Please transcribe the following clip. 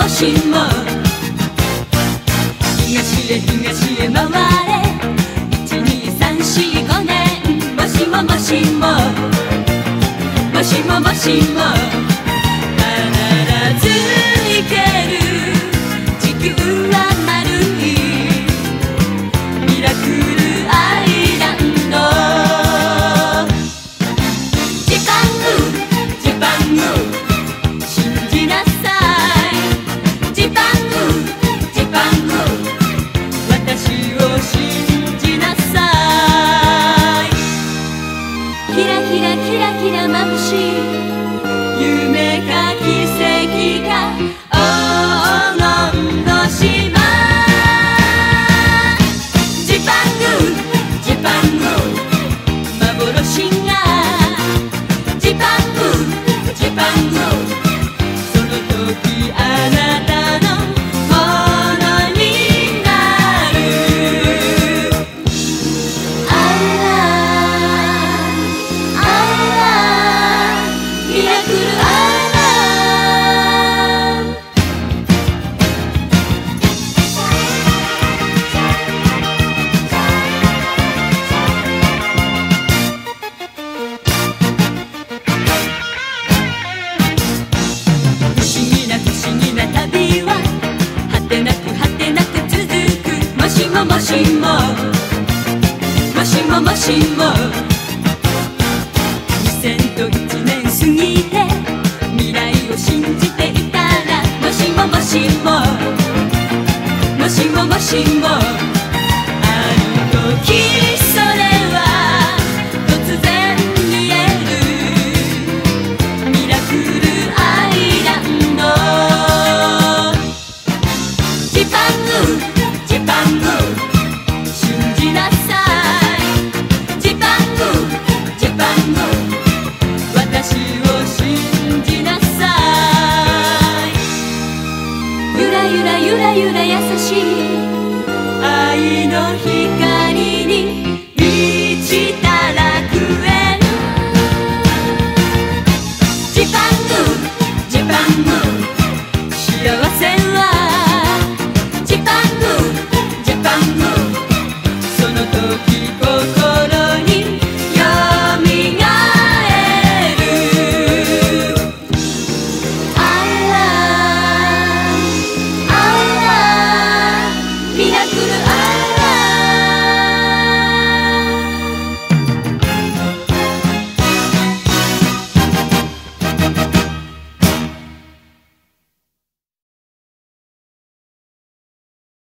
の島東へ東へ回れ。12345年。もしももしも。もしももしも。キラキラ眩しい夢か奇跡か。黄ジパングジパング幻のしもマシもマシも2001年過ぎて未来を信じていたらマシもマシもマシもマシも keep